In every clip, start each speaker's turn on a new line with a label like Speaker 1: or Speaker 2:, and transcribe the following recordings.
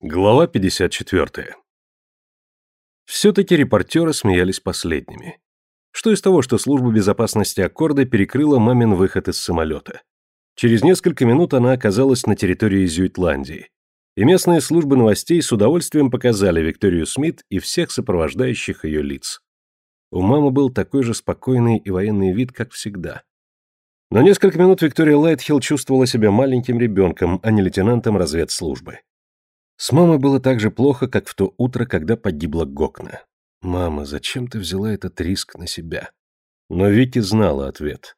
Speaker 1: Глава 54. Все-таки репортеры смеялись последними. Что из того, что служба безопасности Аккорда перекрыла мамин выход из самолета? Через несколько минут она оказалась на территории Зюитландии. И местные службы новостей с удовольствием показали Викторию Смит и всех сопровождающих ее лиц. У мамы был такой же спокойный и военный вид, как всегда. Но несколько минут Виктория Лайтхилл чувствовала себя маленьким ребенком, а не лейтенантом разведслужбы. С мамой было так же плохо, как в то утро, когда погибла Гокна. «Мама, зачем ты взяла этот риск на себя?» Но Вики знала ответ.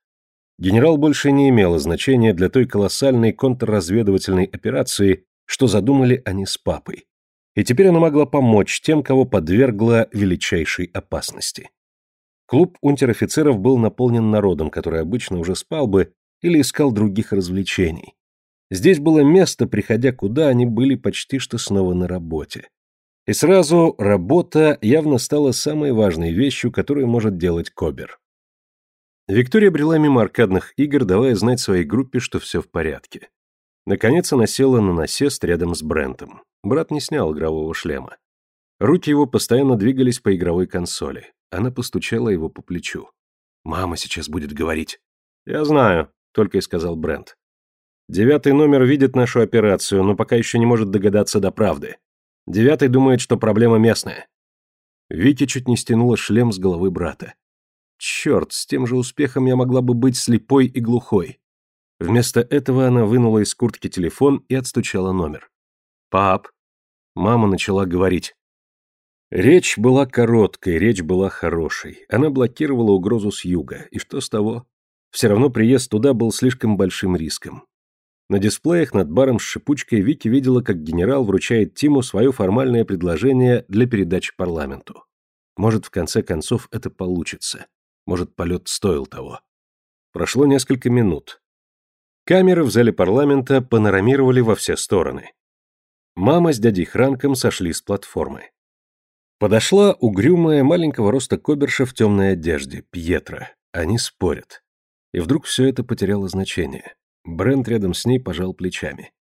Speaker 1: Генерал больше не имело значения для той колоссальной контрразведывательной операции, что задумали они с папой. И теперь она могла помочь тем, кого подвергла величайшей опасности. Клуб унтер-офицеров был наполнен народом, который обычно уже спал бы или искал других развлечений. Здесь было место, приходя куда, они были почти что снова на работе. И сразу работа явно стала самой важной вещью, которую может делать Кобер. Виктория брела мимо аркадных игр, давая знать своей группе, что все в порядке. Наконец она села на насест рядом с Брентом. Брат не снял игрового шлема. Руки его постоянно двигались по игровой консоли. Она постучала его по плечу. «Мама сейчас будет говорить». «Я знаю», — только и сказал Брент. Девятый номер видит нашу операцию, но пока еще не может догадаться до правды. Девятый думает, что проблема местная. Вики чуть не стянула шлем с головы брата. Черт, с тем же успехом я могла бы быть слепой и глухой. Вместо этого она вынула из куртки телефон и отстучала номер. «Пап!» Мама начала говорить. Речь была короткой, речь была хорошей. Она блокировала угрозу с юга. И что с того? Все равно приезд туда был слишком большим риском. На дисплеях над баром с шипучкой Вики видела, как генерал вручает Тиму свое формальное предложение для передачи парламенту. Может, в конце концов это получится. Может, полет стоил того. Прошло несколько минут. Камеры в зале парламента панорамировали во все стороны. Мама с дядей Хранком сошли с платформы. Подошла угрюмая маленького роста коберша в темной одежде, Пьетро. Они спорят. И вдруг все это потеряло значение. Брент рядом с ней пожал плечами.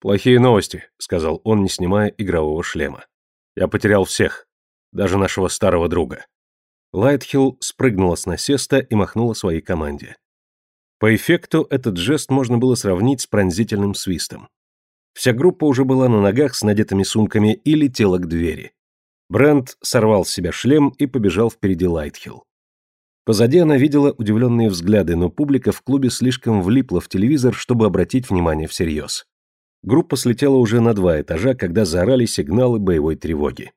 Speaker 1: «Плохие новости», — сказал он, не снимая игрового шлема. «Я потерял всех, даже нашего старого друга». Лайтхилл спрыгнула с насеста и махнула своей команде. По эффекту этот жест можно было сравнить с пронзительным свистом. Вся группа уже была на ногах с надетыми сумками и летела к двери. Брент сорвал с себя шлем и побежал впереди Лайтхилл. Позади она видела удивленные взгляды, но публика в клубе слишком влипла в телевизор, чтобы обратить внимание всерьез. Группа слетела уже на два этажа, когда заорали сигналы боевой тревоги.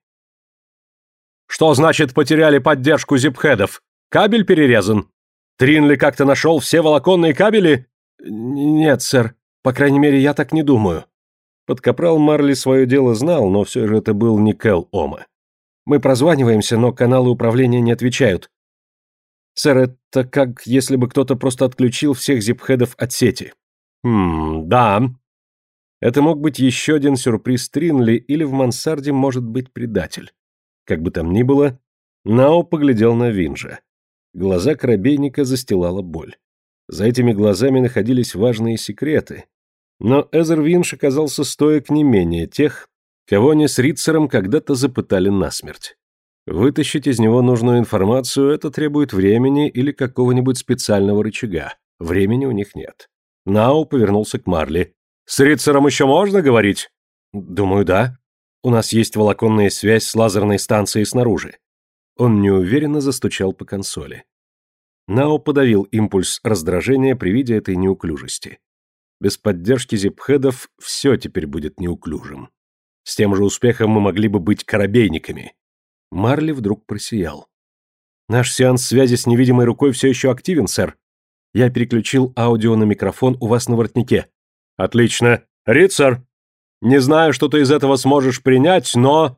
Speaker 1: «Что значит потеряли поддержку зипхедов? Кабель перерезан? Тринли как-то нашел все волоконные кабели?» «Нет, сэр. По крайней мере, я так не думаю». Подкапрал Марли свое дело знал, но все же это был не Кэл Ома. «Мы прозваниваемся, но каналы управления не отвечают. Сэр, это как если бы кто-то просто отключил всех зипхедов от сети. Хм, да. Это мог быть еще один сюрприз Тринли, или в мансарде может быть предатель. Как бы там ни было, Нао поглядел на Винжа. Глаза корабейника застилала боль. За этими глазами находились важные секреты. Но Эзер Винш оказался стоек не менее тех, кого они с Рицером когда-то запытали насмерть. Вытащить из него нужную информацию – это требует времени или какого-нибудь специального рычага. Времени у них нет. Нау повернулся к Марли. «С Рицером еще можно говорить?» «Думаю, да. У нас есть волоконная связь с лазерной станцией снаружи». Он неуверенно застучал по консоли. Нао подавил импульс раздражения при виде этой неуклюжести. Без поддержки зипхедов все теперь будет неуклюжим. С тем же успехом мы могли бы быть корабейниками. Марли вдруг просиял. «Наш сеанс связи с невидимой рукой все еще активен, сэр. Я переключил аудио на микрофон у вас на воротнике». «Отлично. Рид. Не знаю, что ты из этого сможешь принять, но...»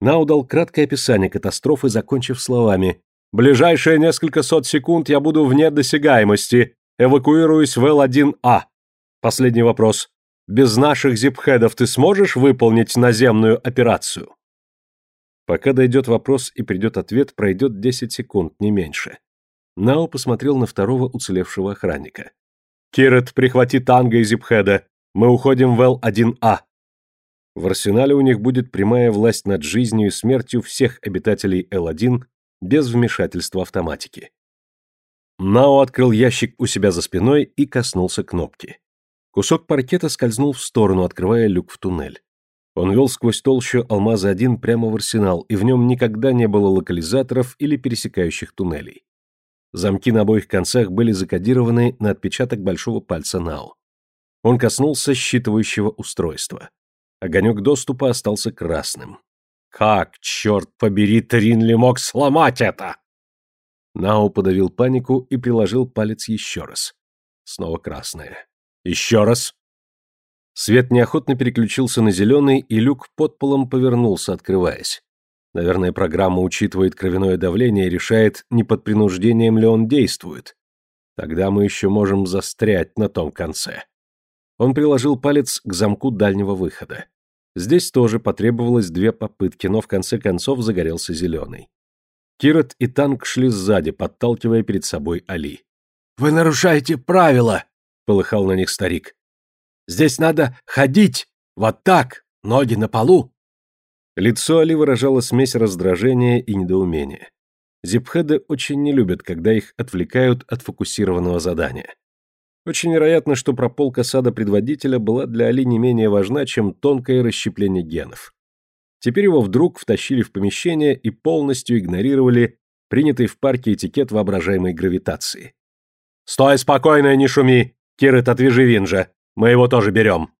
Speaker 1: Нау дал краткое описание катастрофы, закончив словами. «Ближайшие несколько сот секунд я буду вне досягаемости. Эвакуируюсь в Л-1А. Последний вопрос. Без наших зипхедов ты сможешь выполнить наземную операцию?» Пока дойдет вопрос и придет ответ, пройдет 10 секунд, не меньше. Нао посмотрел на второго уцелевшего охранника. «Кирет, прихвати танго из Ипхеда. Мы уходим в Л-1А». В арсенале у них будет прямая власть над жизнью и смертью всех обитателей Л-1 без вмешательства автоматики. Нао открыл ящик у себя за спиной и коснулся кнопки. Кусок паркета скользнул в сторону, открывая люк в туннель. Он вел сквозь толщу алмаза-1 прямо в арсенал, и в нем никогда не было локализаторов или пересекающих туннелей. Замки на обоих концах были закодированы на отпечаток большого пальца Нао. Он коснулся считывающего устройства. Огонек доступа остался красным. Как, черт побери, Тринли мог сломать это? Нао подавил панику и приложил палец еще раз. Снова красное. Еще раз. Свет неохотно переключился на зеленый, и люк под полом повернулся, открываясь. Наверное, программа учитывает кровяное давление и решает, не под принуждением ли он действует. Тогда мы еще можем застрять на том конце. Он приложил палец к замку дальнего выхода. Здесь тоже потребовалось две попытки, но в конце концов загорелся зеленый. Кирот и танк шли сзади, подталкивая перед собой Али. «Вы нарушаете правила!» — полыхал на них старик. «Здесь надо ходить! Вот так! Ноги на полу!» Лицо Али выражало смесь раздражения и недоумения. Зипхеды очень не любят, когда их отвлекают от фокусированного задания. Очень вероятно, что прополка сада предводителя была для Али не менее важна, чем тонкое расщепление генов. Теперь его вдруг втащили в помещение и полностью игнорировали принятый в парке этикет воображаемой гравитации. «Стой спокойно, не шуми! Кирит, отвяжи Винжа! Мы его тоже берем!»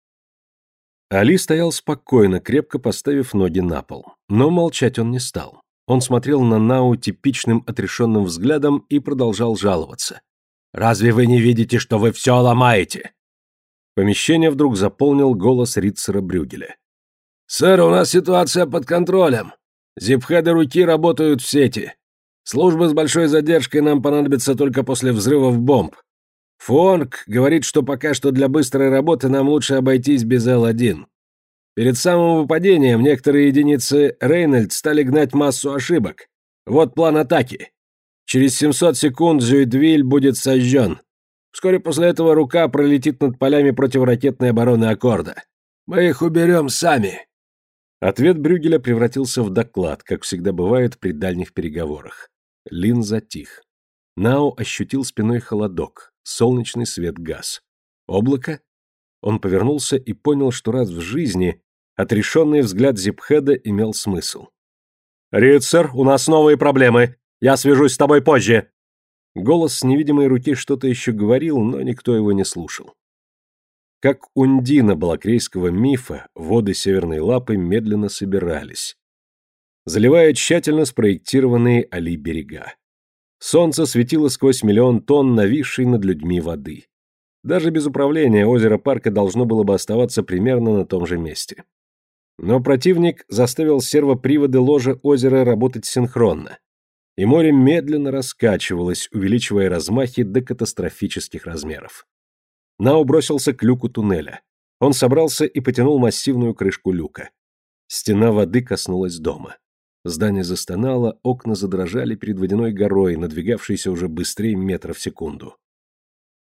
Speaker 1: Али стоял спокойно, крепко поставив ноги на пол. Но молчать он не стал. Он смотрел на Нау типичным отрешенным взглядом и продолжал жаловаться. «Разве вы не видите, что вы все ломаете?» Помещение вдруг заполнил голос Ритцера Брюгеля. «Сэр, у нас ситуация под контролем. Зипхеды руки работают в сети. Службы с большой задержкой нам понадобятся только после взрывов бомб. Фонг говорит, что пока что для быстрой работы нам лучше обойтись без Л-1. Перед самым выпадением некоторые единицы Рейнольд стали гнать массу ошибок. Вот план атаки. Через 700 секунд Зюидвиль будет сожжен. Вскоре после этого рука пролетит над полями противоракетной обороны Аккорда. Мы их уберем сами. Ответ Брюгеля превратился в доклад, как всегда бывает при дальних переговорах. Лин затих. Нао ощутил спиной холодок, солнечный свет газ. Облако? Он повернулся и понял, что раз в жизни отрешенный взгляд Зипхеда имел смысл. «Рицер, у нас новые проблемы. Я свяжусь с тобой позже!» Голос с невидимой руки что-то еще говорил, но никто его не слушал. Как ундина балакрейского мифа, воды Северной Лапы медленно собирались, заливая тщательно спроектированные али берега. Солнце светило сквозь миллион тонн нависшей над людьми воды. Даже без управления озеро парка должно было бы оставаться примерно на том же месте. Но противник заставил сервоприводы ложа озера работать синхронно, и море медленно раскачивалось, увеличивая размахи до катастрофических размеров. Нау бросился к люку туннеля. Он собрался и потянул массивную крышку люка. Стена воды коснулась дома. Здание застонало, окна задрожали перед водяной горой, надвигавшейся уже быстрее метра в секунду.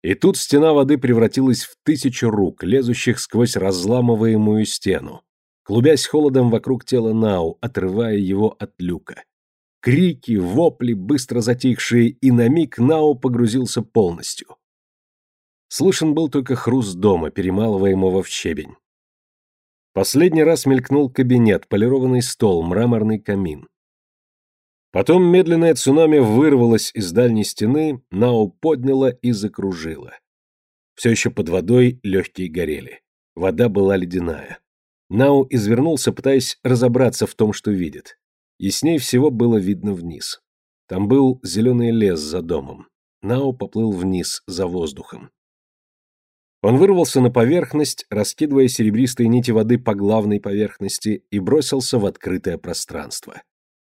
Speaker 1: И тут стена воды превратилась в тысячу рук, лезущих сквозь разламываемую стену, клубясь холодом вокруг тела Нау, отрывая его от люка. Крики, вопли, быстро затихшие, и на миг Нау погрузился полностью. Слышен был только хруст дома, перемалываемого в щебень. Последний раз мелькнул кабинет, полированный стол, мраморный камин. Потом медленное цунами вырвалось из дальней стены, Нао подняло и закружило. Все еще под водой легкие горели. Вода была ледяная. Нау извернулся, пытаясь разобраться в том, что видит. Ясней всего было видно вниз. Там был зеленый лес за домом. Нау поплыл вниз, за воздухом. Он вырвался на поверхность, раскидывая серебристые нити воды по главной поверхности, и бросился в открытое пространство.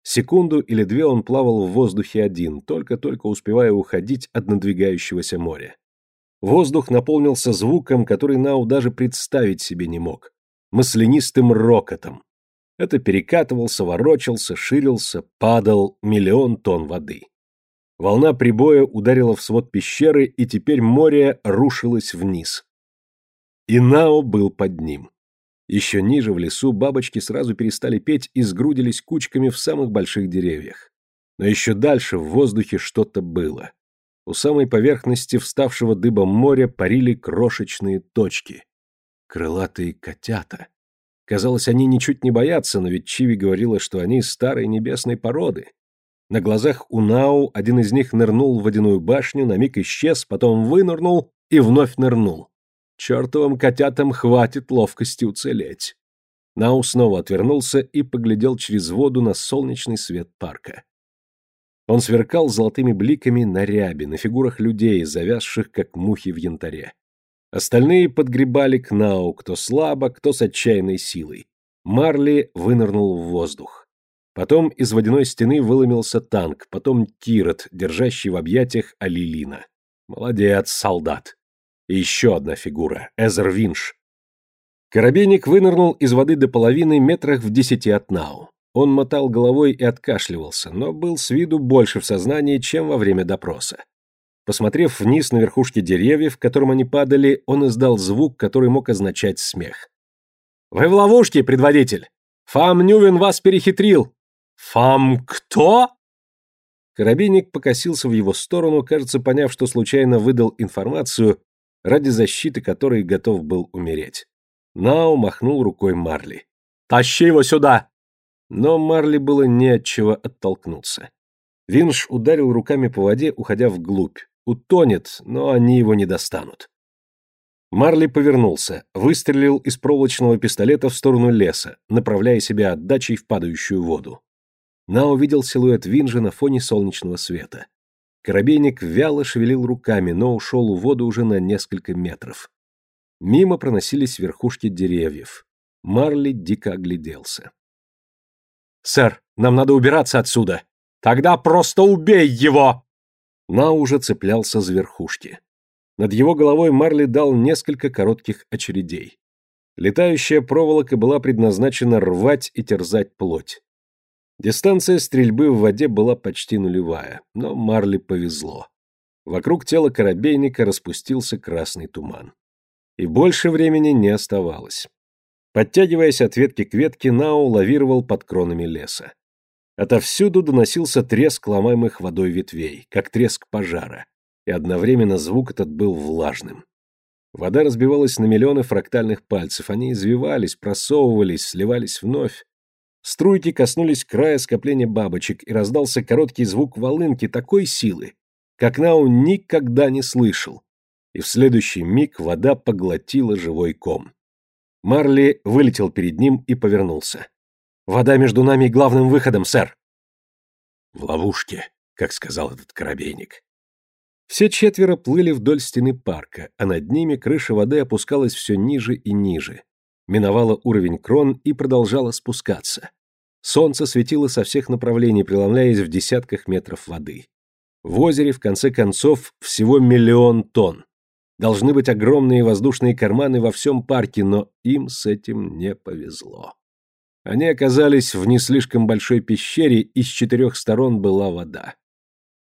Speaker 1: Секунду или две он плавал в воздухе один, только-только успевая уходить от надвигающегося моря. Воздух наполнился звуком, который Нау даже представить себе не мог маслянистым рокотом. Это перекатывался, ворочался, ширился, падал миллион тонн воды. Волна прибоя ударила в свод пещеры, и теперь море рушилось вниз. И Нао был под ним. Еще ниже, в лесу, бабочки сразу перестали петь и сгрудились кучками в самых больших деревьях. Но еще дальше в воздухе что-то было. У самой поверхности вставшего дыбом моря парили крошечные точки. Крылатые котята. Казалось, они ничуть не боятся, но ведь Чиви говорила, что они старой небесной породы. На глазах у Нау один из них нырнул в водяную башню, на миг исчез, потом вынырнул и вновь нырнул. Чертовым котятам хватит ловкости уцелеть. Нау снова отвернулся и поглядел через воду на солнечный свет парка. Он сверкал золотыми бликами на рябе, на фигурах людей, завязших как мухи в янтаре. Остальные подгребали к Нау, кто слабо, кто с отчаянной силой. Марли вынырнул в воздух. Потом из водяной стены выломился танк, потом Тирот, держащий в объятиях Алилина. Молодец, солдат. И еще одна фигура — Эзер Винш. Коробейник вынырнул из воды до половины метрах в десяти от Нау. Он мотал головой и откашливался, но был с виду больше в сознании, чем во время допроса. Посмотрев вниз на верхушки деревьев, которым они падали, он издал звук, который мог означать смех. «Вы в ловушке, предводитель! Фам Нювен вас перехитрил!» «Фам кто?» Коробейник покосился в его сторону, кажется, поняв, что случайно выдал информацию, ради защиты которой готов был умереть. Нау махнул рукой Марли. «Тащи его сюда!» Но Марли было не от оттолкнуться. Винш ударил руками по воде, уходя вглубь. Утонет, но они его не достанут. Марли повернулся, выстрелил из проволочного пистолета в сторону леса, направляя себя отдачей в падающую воду. На увидел силуэт Винжа на фоне солнечного света. Коробейник вяло шевелил руками, но ушел в воду уже на несколько метров. Мимо проносились верхушки деревьев. Марли дико огляделся. «Сэр, нам надо убираться отсюда!» «Тогда просто убей его!» На уже цеплялся за верхушки. Над его головой Марли дал несколько коротких очередей. Летающая проволока была предназначена рвать и терзать плоть. Дистанция стрельбы в воде была почти нулевая, но Марли повезло. Вокруг тела корабейника распустился красный туман. И больше времени не оставалось. Подтягиваясь от ветки к ветке, Нау лавировал под кронами леса. Отовсюду доносился треск ломаемых водой ветвей, как треск пожара, и одновременно звук этот был влажным. Вода разбивалась на миллионы фрактальных пальцев, они извивались, просовывались, сливались вновь. Струйки коснулись края скопления бабочек, и раздался короткий звук волынки такой силы, как Нау никогда не слышал. И в следующий миг вода поглотила живой ком. Марли вылетел перед ним и повернулся. «Вода между нами и главным выходом, сэр!» «В ловушке», как сказал этот коробейник. Все четверо плыли вдоль стены парка, а над ними крыша воды опускалась все ниже и ниже. Миновала уровень крон и продолжала спускаться. Солнце светило со всех направлений, преломляясь в десятках метров воды. В озере, в конце концов, всего миллион тонн. Должны быть огромные воздушные карманы во всем парке, но им с этим не повезло. Они оказались в не слишком большой пещере, и с четырех сторон была вода.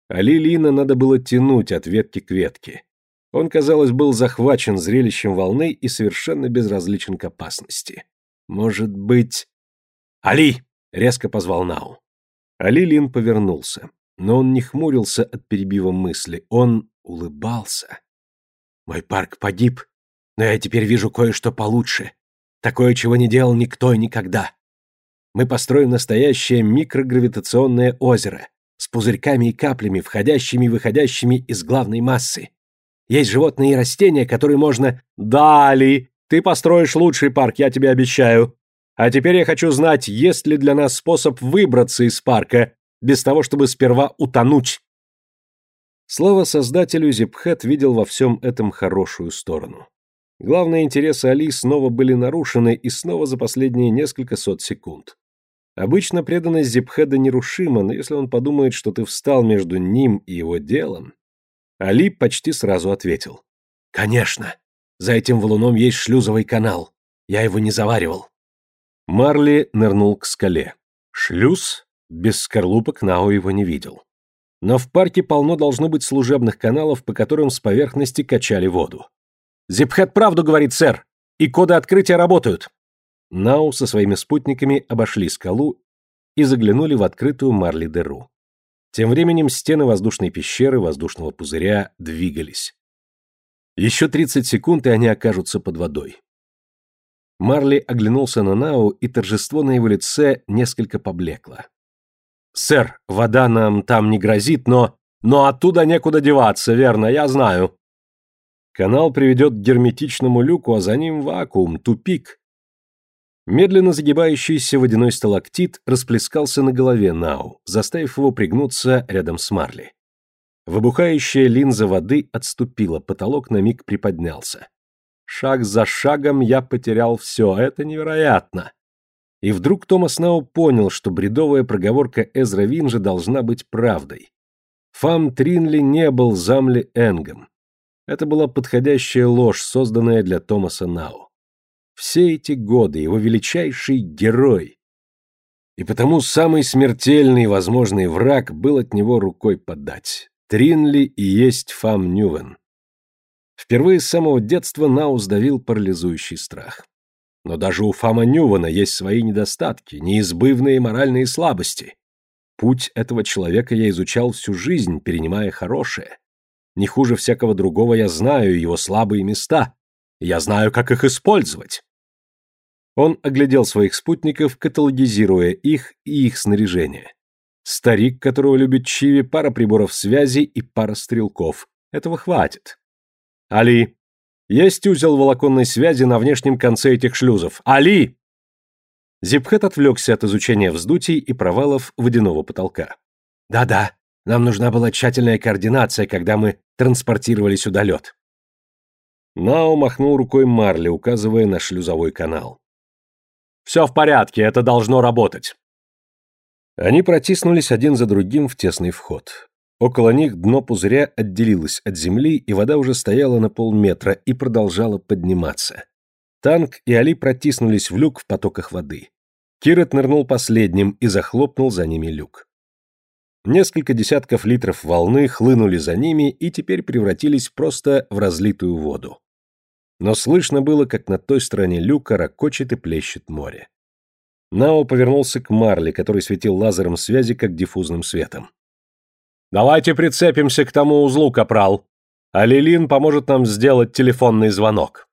Speaker 1: А Лилина надо было тянуть от ветки к ветке. Он, казалось, был захвачен зрелищем волны и совершенно безразличен к опасности. Может быть... «Али!» — резко позвал Нау. Али Лин повернулся, но он не хмурился от перебива мысли, он улыбался. Мой парк погиб, но я теперь вижу кое-что получше. Такое, чего не делал никто и никогда. Мы построим настоящее микрогравитационное озеро с пузырьками и каплями, входящими и выходящими из главной массы. Есть животные и растения, которые можно... Дали! Ты построишь лучший парк, я тебе обещаю. А теперь я хочу знать, есть ли для нас способ выбраться из парка, без того, чтобы сперва утонуть. Слава создателю, Зипхет видел во всем этом хорошую сторону. Главные интересы Али снова были нарушены и снова за последние несколько сот секунд. Обычно преданность Зипхеда нерушима, но если он подумает, что ты встал между ним и его делом... Али почти сразу ответил. «Конечно. За этим валуном есть шлюзовый канал. Я его не заваривал». Марли нырнул к скале. Шлюз? Без скорлупок Нао его не видел. Но в парке полно должно быть служебных каналов, по которым с поверхности качали воду. «Зипхет правду говорит, сэр, и коды открытия работают». Нау со своими спутниками обошли скалу и заглянули в открытую марли-дыру. Тем временем стены воздушной пещеры, воздушного пузыря двигались. Еще 30 секунд, и они окажутся под водой. Марли оглянулся на Нау, и торжество на его лице несколько поблекло. «Сэр, вода нам там не грозит, но... Но оттуда некуда деваться, верно, я знаю». Канал приведет к герметичному люку, а за ним вакуум, тупик. Медленно загибающийся водяной сталактит расплескался на голове Нау, заставив его пригнуться рядом с Марли. Выбухающая линза воды отступила, потолок на миг приподнялся. Шаг за шагом я потерял все, это невероятно. И вдруг Томас Нау понял, что бредовая проговорка Эзра Винжа должна быть правдой. Фам Тринли не был Замли Энгом. Это была подходящая ложь, созданная для Томаса Нау. Все эти годы его величайший герой. И потому самый смертельный возможный враг был от него рукой подать. Тринли и есть Фам Нювен. Впервые с самого детства Наус давил парализующий страх. Но даже у Фама Нювана есть свои недостатки, неизбывные моральные слабости. Путь этого человека я изучал всю жизнь, перенимая хорошее. Не хуже всякого другого я знаю его слабые места, я знаю, как их использовать. Он оглядел своих спутников, каталогизируя их и их снаряжение. Старик, которого любит Чиви, пара приборов связи и пара стрелков. Этого хватит. Али, есть узел волоконной связи на внешнем конце этих шлюзов. Али! Зипхет отвлекся от изучения вздутий и провалов водяного потолка. Да-да, нам нужна была тщательная координация, когда мы транспортировали сюда лед. Нао махнул рукой Марли, указывая на шлюзовой канал. «Все в порядке, это должно работать». Они протиснулись один за другим в тесный вход. Около них дно пузыря отделилось от земли, и вода уже стояла на полметра и продолжала подниматься. Танк и Али протиснулись в люк в потоках воды. Кирет нырнул последним и захлопнул за ними люк. Несколько десятков литров волны хлынули за ними и теперь превратились просто в разлитую воду но слышно было, как на той стороне люка ракочет и плещет море. Нао повернулся к Марли, который светил лазером связи, как диффузным светом. «Давайте прицепимся к тому узлу, капрал, а Лилин поможет нам сделать телефонный звонок».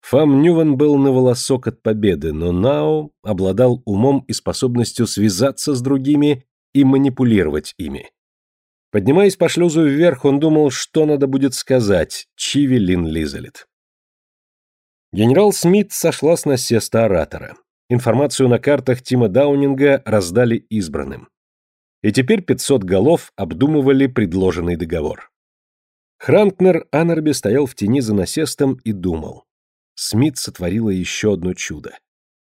Speaker 1: Фам Нюван был на волосок от победы, но Нао обладал умом и способностью связаться с другими и манипулировать ими. Поднимаясь по шлюзу вверх, он думал, что надо будет сказать Чиви Лин Лизалет. Генерал Смит сошла с насеста оратора. Информацию на картах Тима Даунинга раздали избранным. И теперь 500 голов обдумывали предложенный договор. Хранкнер Аннерби стоял в тени за насестом и думал. Смит сотворила еще одно чудо.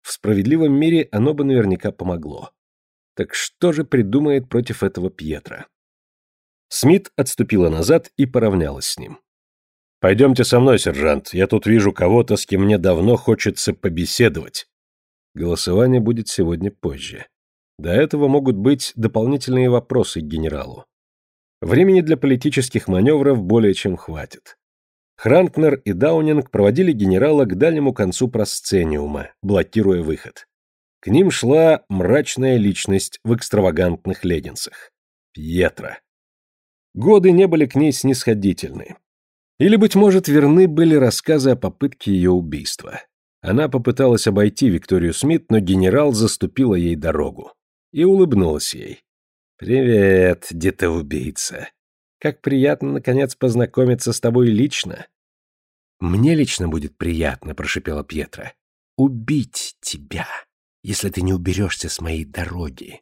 Speaker 1: В справедливом мире оно бы наверняка помогло. Так что же придумает против этого Пьетро? Смит отступила назад и поравнялась с ним. «Пойдемте со мной, сержант. Я тут вижу кого-то, с кем мне давно хочется побеседовать». Голосование будет сегодня позже. До этого могут быть дополнительные вопросы к генералу. Времени для политических маневров более чем хватит. Хранкнер и Даунинг проводили генерала к дальнему концу просцениума, блокируя выход. К ним шла мрачная личность в экстравагантных леггинсах. Пьетро. Годы не были к ней снисходительны. Или, быть может, верны были рассказы о попытке ее убийства. Она попыталась обойти Викторию Смит, но генерал заступила ей дорогу. И улыбнулась ей. «Привет, детоубийца. Как приятно, наконец, познакомиться с тобой лично». «Мне лично будет приятно», — прошипела Пьетра. «Убить тебя, если ты не уберешься с моей дороги».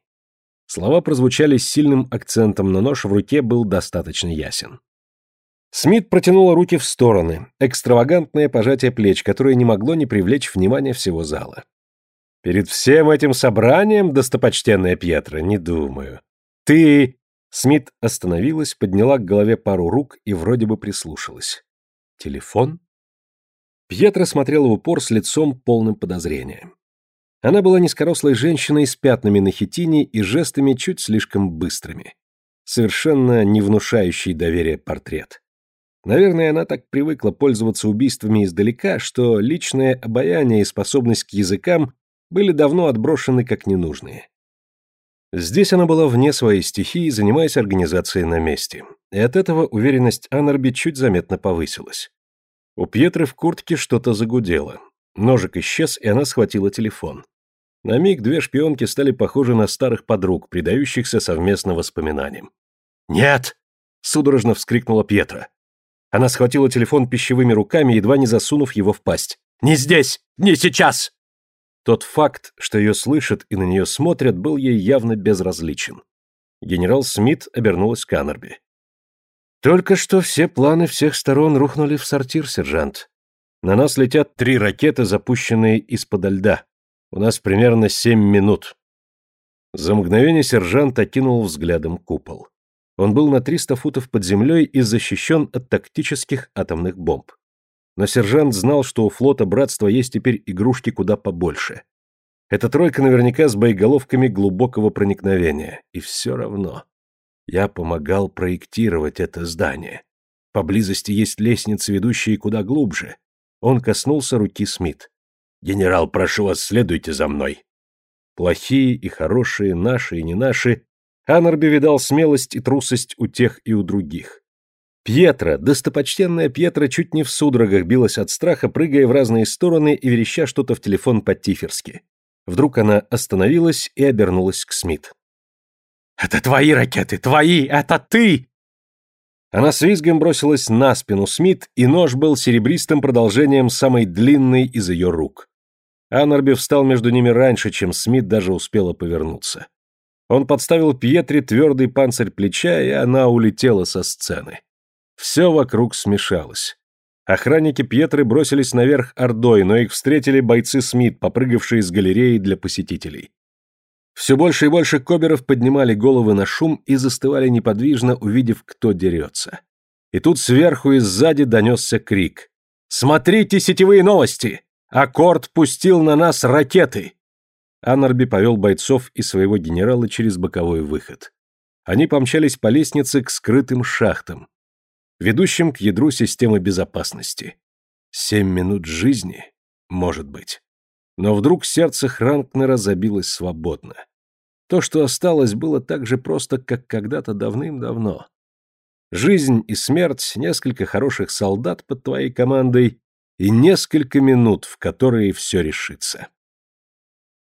Speaker 1: Слова прозвучали с сильным акцентом, но нож в руке был достаточно ясен. Смит протянула руки в стороны, экстравагантное пожатие плеч, которое не могло не привлечь внимания всего зала. «Перед всем этим собранием, достопочтенная Пьетро, не думаю. Ты...» Смит остановилась, подняла к голове пару рук и вроде бы прислушалась. «Телефон?» Пьетро смотрела в упор с лицом полным подозрения. Она была низкорослой женщиной с пятнами на хитине и жестами чуть слишком быстрыми. Совершенно не внушающий доверия портрет. Наверное, она так привыкла пользоваться убийствами издалека, что личное обаяние и способность к языкам были давно отброшены как ненужные. Здесь она была вне своей стихии, занимаясь организацией на месте, и от этого уверенность Аннерби чуть заметно повысилась. У Пьетры в куртке что-то загудело. Ножик исчез, и она схватила телефон. На миг две шпионки стали похожи на старых подруг, предающихся совместно воспоминаниям. «Нет!» — судорожно вскрикнула Пьетра. Она схватила телефон пищевыми руками, едва не засунув его в пасть. «Не здесь! Не сейчас!» Тот факт, что ее слышат и на нее смотрят, был ей явно безразличен. Генерал Смит обернулась к Аннерби. «Только что все планы всех сторон рухнули в сортир, сержант. На нас летят три ракеты, запущенные из-под льда. У нас примерно семь минут». За мгновение сержант окинул взглядом купол. Он был на 300 футов под землей и защищен от тактических атомных бомб. Но сержант знал, что у флота братства есть теперь игрушки куда побольше. Эта тройка наверняка с боеголовками глубокого проникновения. И все равно. Я помогал проектировать это здание. Поблизости есть лестницы, ведущие куда глубже. Он коснулся руки Смит. «Генерал, прошу вас, следуйте за мной». Плохие и хорошие, наши и не наши, Анарби видал смелость и трусость у тех и у других. Пьетра, достопочтенная Пьетра, чуть не в судорогах билась от страха, прыгая в разные стороны и вереща что-то в телефон по-тиферски. Вдруг она остановилась и обернулась к Смит. «Это твои ракеты, твои! Это ты!» Она с визгом бросилась на спину Смит, и нож был серебристым продолжением самой длинной из ее рук. Анарби встал между ними раньше, чем Смит даже успела повернуться. Он подставил Пьетре твердый панцирь плеча, и она улетела со сцены. Все вокруг смешалось. Охранники Пьетры бросились наверх ордой, но их встретили бойцы Смит, попрыгавшие из галереи для посетителей. Все больше и больше коберов поднимали головы на шум и застывали неподвижно, увидев, кто дерется. И тут сверху и сзади донесся крик. «Смотрите сетевые новости! Аккорд пустил на нас ракеты!» Аннарби повел бойцов и своего генерала через боковой выход. Они помчались по лестнице к скрытым шахтам, ведущим к ядру системы безопасности. Семь минут жизни, может быть. Но вдруг сердце Хранкнера забилось свободно. То, что осталось, было так же просто, как когда-то давным-давно. Жизнь и смерть, несколько хороших солдат под твоей командой и несколько минут, в которые все решится.